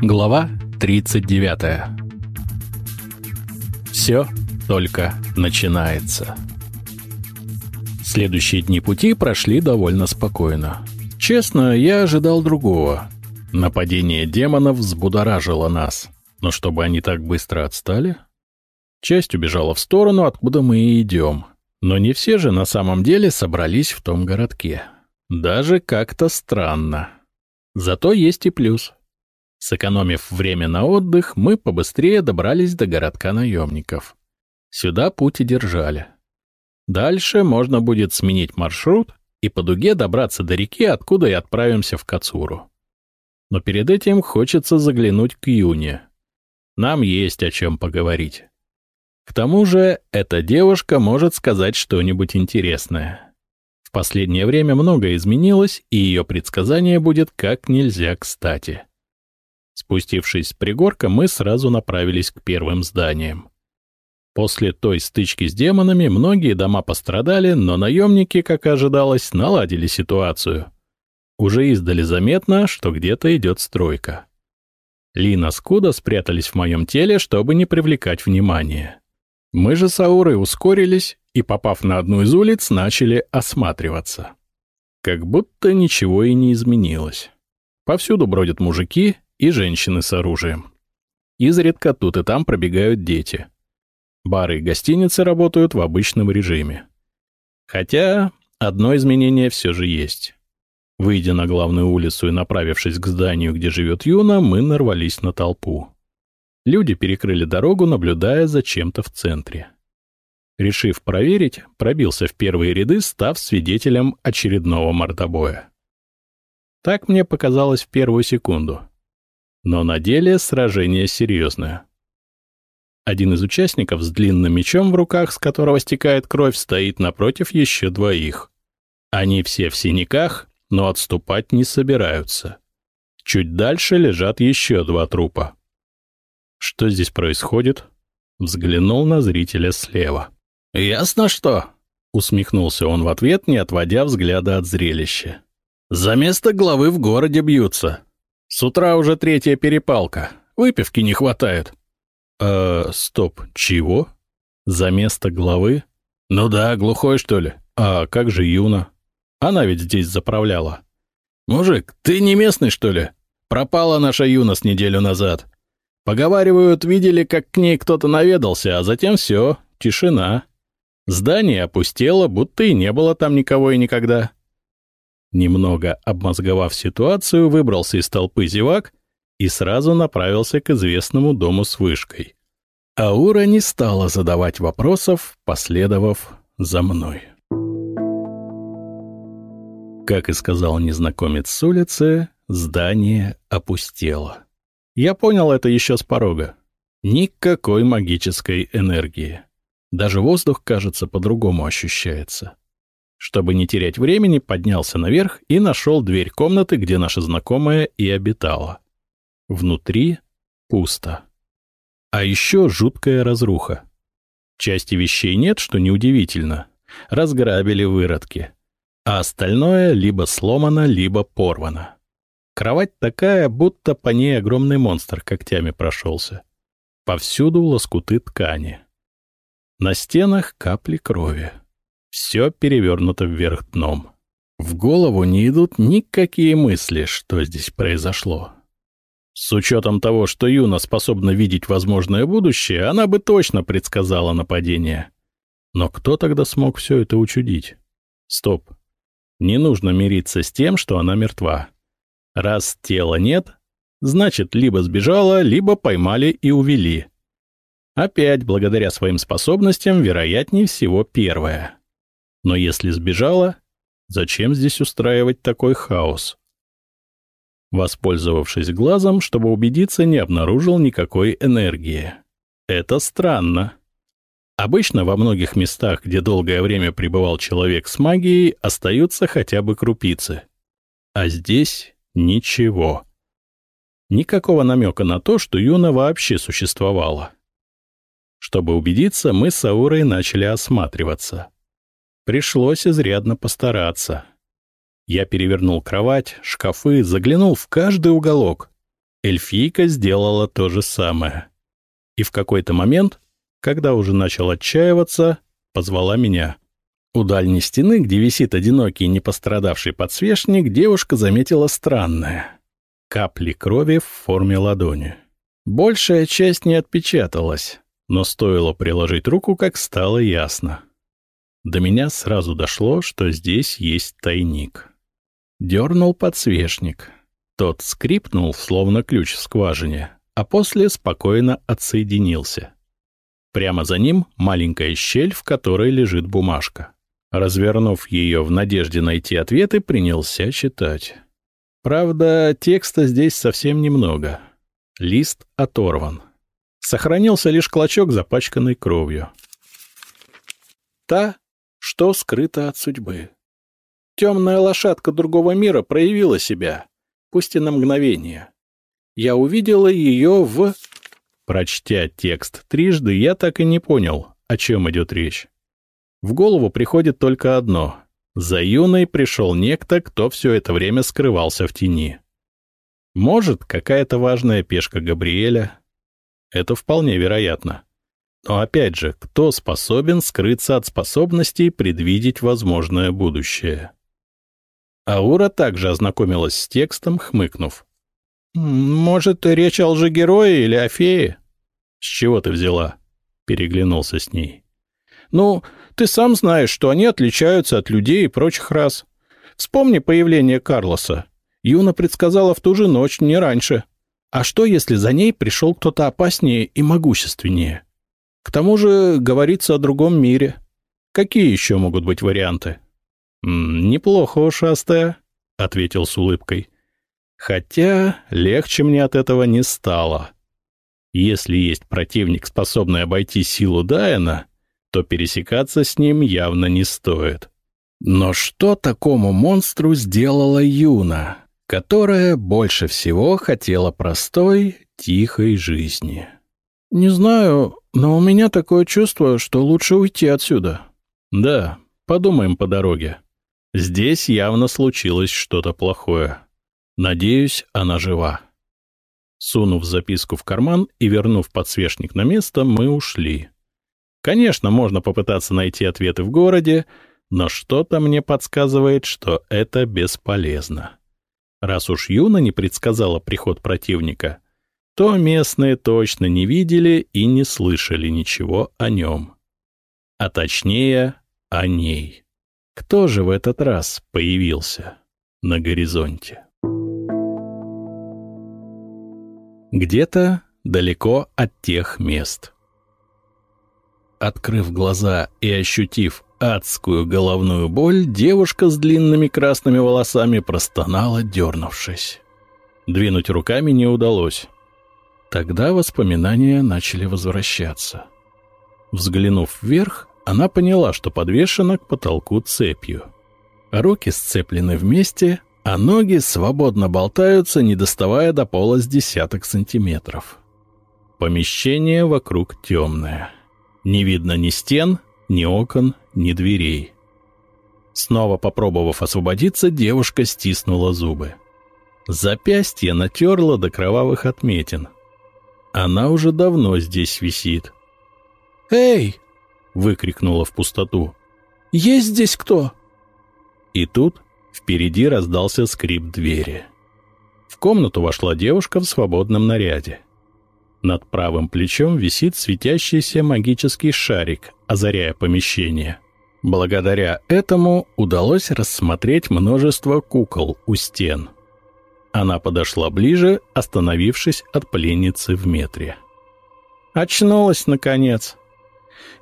Глава 39. Все только начинается. Следующие дни пути прошли довольно спокойно. Честно, я ожидал другого. Нападение демонов взбудоражило нас. Но чтобы они так быстро отстали? Часть убежала в сторону, откуда мы и идем. Но не все же на самом деле собрались в том городке. Даже как-то странно. Зато есть и плюс. Сэкономив время на отдых, мы побыстрее добрались до городка наемников. Сюда путь и держали. Дальше можно будет сменить маршрут и по дуге добраться до реки, откуда и отправимся в Кацуру. Но перед этим хочется заглянуть к Юне. Нам есть о чем поговорить. К тому же, эта девушка может сказать что-нибудь интересное. В последнее время многое изменилось, и ее предсказание будет как нельзя кстати. Спустившись с пригорка, мы сразу направились к первым зданиям. После той стычки с демонами многие дома пострадали, но наемники, как ожидалось, наладили ситуацию. Уже издали заметно, что где-то идет стройка. Лина с Куда спрятались в моем теле, чтобы не привлекать внимания. Мы же с Аурой ускорились и, попав на одну из улиц, начали осматриваться. Как будто ничего и не изменилось. Повсюду бродят мужики и женщины с оружием. Изредка тут и там пробегают дети. Бары и гостиницы работают в обычном режиме. Хотя одно изменение все же есть. Выйдя на главную улицу и направившись к зданию, где живет Юна, мы нарвались на толпу. Люди перекрыли дорогу, наблюдая за чем-то в центре. Решив проверить, пробился в первые ряды, став свидетелем очередного мордобоя. Так мне показалось в первую секунду. Но на деле сражение серьезное. Один из участников с длинным мечом в руках, с которого стекает кровь, стоит напротив еще двоих. Они все в синяках, но отступать не собираются. Чуть дальше лежат еще два трупа. Что здесь происходит? Взглянул на зрителя слева. «Ясно что?» — усмехнулся он в ответ, не отводя взгляда от зрелища. «За место главы в городе бьются. С утра уже третья перепалка. Выпивки не хватает. Э, стоп, чего? За место главы? Ну да, глухой, что ли? А как же Юна? Она ведь здесь заправляла. Мужик, ты не местный, что ли? Пропала наша Юна с неделю назад. Поговаривают, видели, как к ней кто-то наведался, а затем все, тишина. Здание опустело, будто и не было там никого и никогда. Немного обмозговав ситуацию, выбрался из толпы зевак и сразу направился к известному дому с вышкой. Аура не стала задавать вопросов, последовав за мной. Как и сказал незнакомец с улицы, здание опустело. Я понял это еще с порога. Никакой магической энергии. Даже воздух, кажется, по-другому ощущается. Чтобы не терять времени, поднялся наверх и нашел дверь комнаты, где наша знакомая и обитала. Внутри пусто. А еще жуткая разруха. Части вещей нет, что неудивительно. Разграбили выродки. А остальное либо сломано, либо порвано. Кровать такая, будто по ней огромный монстр когтями прошелся. Повсюду лоскуты ткани. На стенах капли крови. Все перевернуто вверх дном. В голову не идут никакие мысли, что здесь произошло. С учетом того, что Юна способна видеть возможное будущее, она бы точно предсказала нападение. Но кто тогда смог все это учудить? Стоп. Не нужно мириться с тем, что она мертва. Раз тела нет, значит, либо сбежала, либо поймали и увели. Опять, благодаря своим способностям, вероятнее всего первое. Но если сбежала, зачем здесь устраивать такой хаос? Воспользовавшись глазом, чтобы убедиться, не обнаружил никакой энергии. Это странно. Обычно во многих местах, где долгое время пребывал человек с магией, остаются хотя бы крупицы. А здесь ничего. Никакого намека на то, что Юна вообще существовала. Чтобы убедиться, мы с Аурой начали осматриваться. Пришлось изрядно постараться. Я перевернул кровать, шкафы, заглянул в каждый уголок. Эльфийка сделала то же самое. И в какой-то момент, когда уже начал отчаиваться, позвала меня. У дальней стены, где висит одинокий непострадавший подсвечник, девушка заметила странное. Капли крови в форме ладони. Большая часть не отпечаталась, но стоило приложить руку, как стало ясно. До меня сразу дошло, что здесь есть тайник. Дернул подсвечник. Тот скрипнул, словно ключ в скважине, а после спокойно отсоединился. Прямо за ним маленькая щель, в которой лежит бумажка. Развернув ее в надежде найти ответы, принялся читать. Правда, текста здесь совсем немного. Лист оторван. Сохранился лишь клочок, запачканный кровью. Та, что скрыто от судьбы. Темная лошадка другого мира проявила себя, пусть и на мгновение. Я увидела ее в... Прочтя текст трижды, я так и не понял, о чем идет речь. В голову приходит только одно. За юной пришел некто, кто все это время скрывался в тени. Может, какая-то важная пешка Габриэля. Это вполне вероятно. Но опять же, кто способен скрыться от способностей предвидеть возможное будущее? Аура также ознакомилась с текстом, хмыкнув. «Может, речь о лжегерое или о фее?» «С чего ты взяла?» — переглянулся с ней. «Ну, ты сам знаешь, что они отличаются от людей и прочих рас. Вспомни появление Карлоса. Юна предсказала в ту же ночь, не раньше. А что, если за ней пришел кто-то опаснее и могущественнее? К тому же говорится о другом мире. Какие еще могут быть варианты? «Неплохо, ушастая», — ответил с улыбкой. «Хотя легче мне от этого не стало. Если есть противник, способный обойти силу Дайана, то пересекаться с ним явно не стоит. Но что такому монстру сделала Юна, которая больше всего хотела простой, тихой жизни? «Не знаю, но у меня такое чувство, что лучше уйти отсюда». «Да, подумаем по дороге. Здесь явно случилось что-то плохое. Надеюсь, она жива». Сунув записку в карман и вернув подсвечник на место, мы ушли. Конечно, можно попытаться найти ответы в городе, но что-то мне подсказывает, что это бесполезно. Раз уж Юна не предсказала приход противника, то местные точно не видели и не слышали ничего о нем. А точнее, о ней. Кто же в этот раз появился на горизонте? Где-то далеко от тех мест — Открыв глаза и ощутив адскую головную боль, девушка с длинными красными волосами простонала, дернувшись. Двинуть руками не удалось. Тогда воспоминания начали возвращаться. Взглянув вверх, она поняла, что подвешена к потолку цепью. Руки сцеплены вместе, а ноги свободно болтаются, не доставая до пола с десяток сантиметров. Помещение вокруг темное. Не видно ни стен, ни окон, ни дверей. Снова попробовав освободиться, девушка стиснула зубы. Запястье натерла до кровавых отметин. Она уже давно здесь висит. «Эй!» — выкрикнула в пустоту. «Есть здесь кто?» И тут впереди раздался скрип двери. В комнату вошла девушка в свободном наряде. Над правым плечом висит светящийся магический шарик, озаряя помещение. Благодаря этому удалось рассмотреть множество кукол у стен. Она подошла ближе, остановившись от пленницы в метре. «Очнулась, наконец.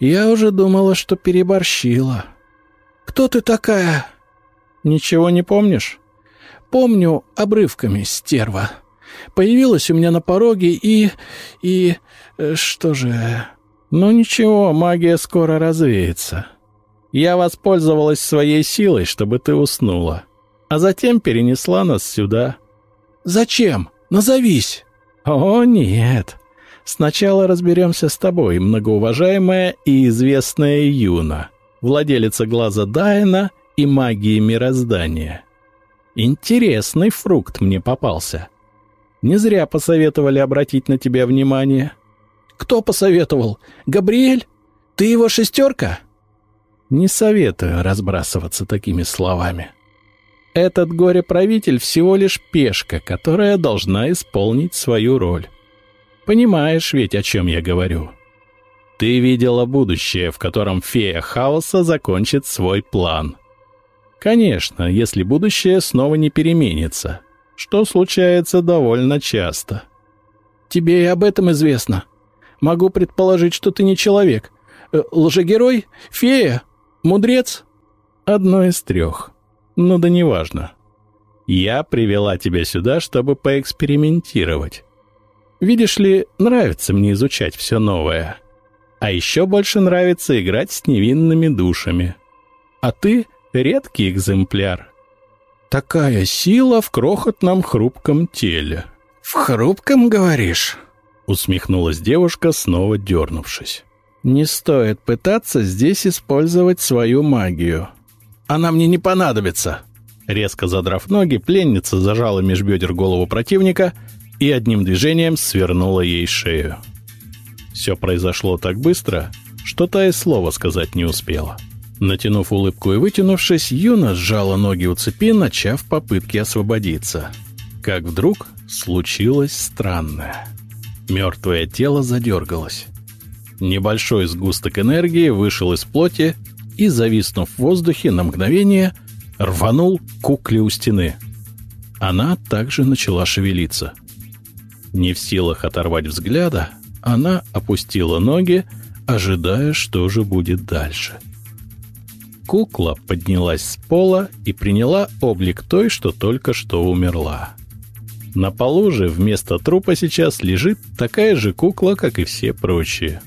Я уже думала, что переборщила. Кто ты такая?» «Ничего не помнишь?» «Помню обрывками, стерва». Появилась у меня на пороге и... и... Э, что же... Ну ничего, магия скоро развеется. Я воспользовалась своей силой, чтобы ты уснула, а затем перенесла нас сюда. Зачем? Назовись. О, нет. Сначала разберемся с тобой, многоуважаемая и известная Юна, владелица глаза Дайна и магии мироздания. Интересный фрукт мне попался. Не зря посоветовали обратить на тебя внимание. Кто посоветовал? Габриэль? Ты его шестерка? Не советую разбрасываться такими словами. Этот горе-правитель всего лишь пешка, которая должна исполнить свою роль. Понимаешь ведь, о чем я говорю? Ты видела будущее, в котором фея хаоса закончит свой план. Конечно, если будущее снова не переменится, что случается довольно часто. Тебе и об этом известно. Могу предположить, что ты не человек. Э, лжегерой? Фея? Мудрец? Одно из трех. Ну да неважно. Я привела тебя сюда, чтобы поэкспериментировать. Видишь ли, нравится мне изучать все новое. А еще больше нравится играть с невинными душами. А ты — редкий экземпляр. Такая сила в крохотном хрупком теле. «В хрупком, говоришь?» — усмехнулась девушка, снова дернувшись. «Не стоит пытаться здесь использовать свою магию. Она мне не понадобится!» Резко задрав ноги, пленница зажала меж бедер голову противника и одним движением свернула ей шею. Все произошло так быстро, что та и слова сказать не успела. Натянув улыбку и вытянувшись, Юна сжала ноги у цепи, начав попытки освободиться. Как вдруг случилось странное. Мертвое тело задергалось. Небольшой сгусток энергии вышел из плоти и, зависнув в воздухе на мгновение, рванул кукле у стены. Она также начала шевелиться. Не в силах оторвать взгляда, она опустила ноги, ожидая, что же будет дальше. Кукла поднялась с пола и приняла облик той, что только что умерла. На полу же вместо трупа сейчас лежит такая же кукла, как и все прочие.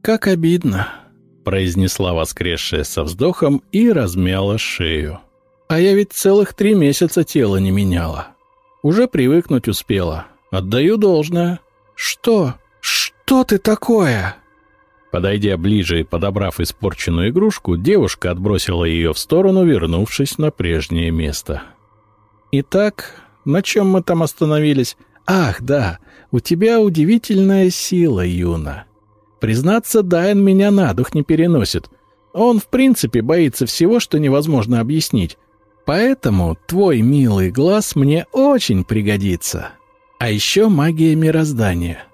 «Как обидно», — произнесла воскресшая со вздохом и размяла шею. «А я ведь целых три месяца тело не меняла. Уже привыкнуть успела. Отдаю должное. Что? Что ты такое? Подойдя ближе и подобрав испорченную игрушку, девушка отбросила ее в сторону, вернувшись на прежнее место. Итак, на чем мы там остановились? Ах, да, у тебя удивительная сила, Юна. Признаться, Дайн меня на дух не переносит. Он, в принципе, боится всего, что невозможно объяснить. Поэтому твой милый глаз мне очень пригодится. А еще магия мироздания.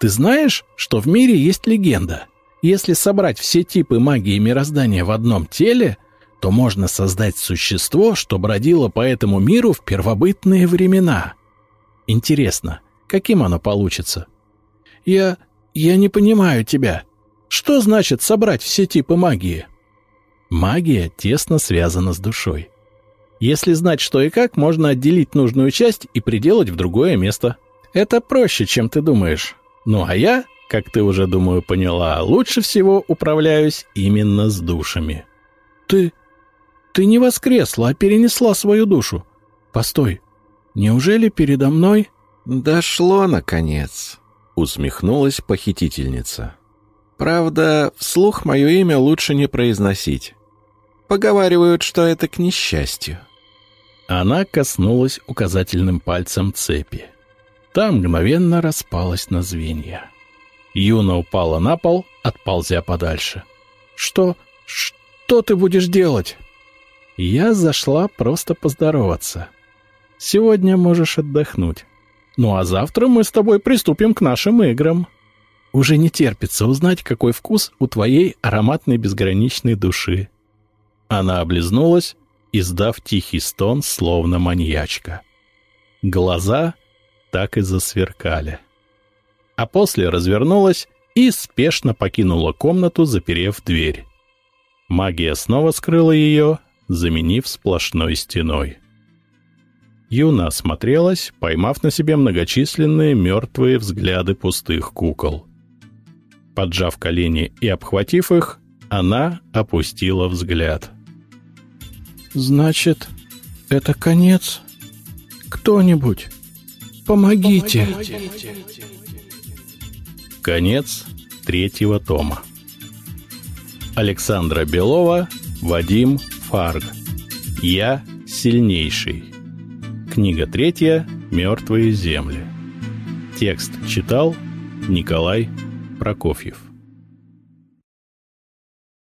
Ты знаешь, что в мире есть легенда? Если собрать все типы магии мироздания в одном теле, то можно создать существо, что бродило по этому миру в первобытные времена. Интересно, каким оно получится? Я... я не понимаю тебя. Что значит собрать все типы магии? Магия тесно связана с душой. Если знать, что и как, можно отделить нужную часть и приделать в другое место. Это проще, чем ты думаешь. Ну а я, как ты уже, думаю, поняла, лучше всего управляюсь именно с душами. Ты... ты не воскресла, а перенесла свою душу. Постой, неужели передо мной... Дошло, наконец, усмехнулась похитительница. Правда, вслух мое имя лучше не произносить. Поговаривают, что это к несчастью. Она коснулась указательным пальцем цепи. Та мгновенно распалась на звенья. Юна упала на пол, отползя подальше. «Что? Что ты будешь делать?» Я зашла просто поздороваться. Сегодня можешь отдохнуть. Ну а завтра мы с тобой приступим к нашим играм. Уже не терпится узнать, какой вкус у твоей ароматной безграничной души. Она облизнулась, издав тихий стон, словно маньячка. Глаза так и засверкали. А после развернулась и спешно покинула комнату, заперев дверь. Магия снова скрыла ее, заменив сплошной стеной. Юна осмотрелась, поймав на себе многочисленные мертвые взгляды пустых кукол. Поджав колени и обхватив их, она опустила взгляд — Значит, это конец? Кто-нибудь, помогите. Конец третьего тома. Александра Белова, Вадим Фарг. Я сильнейший. Книга третья «Мертвые земли». Текст читал Николай Прокофьев.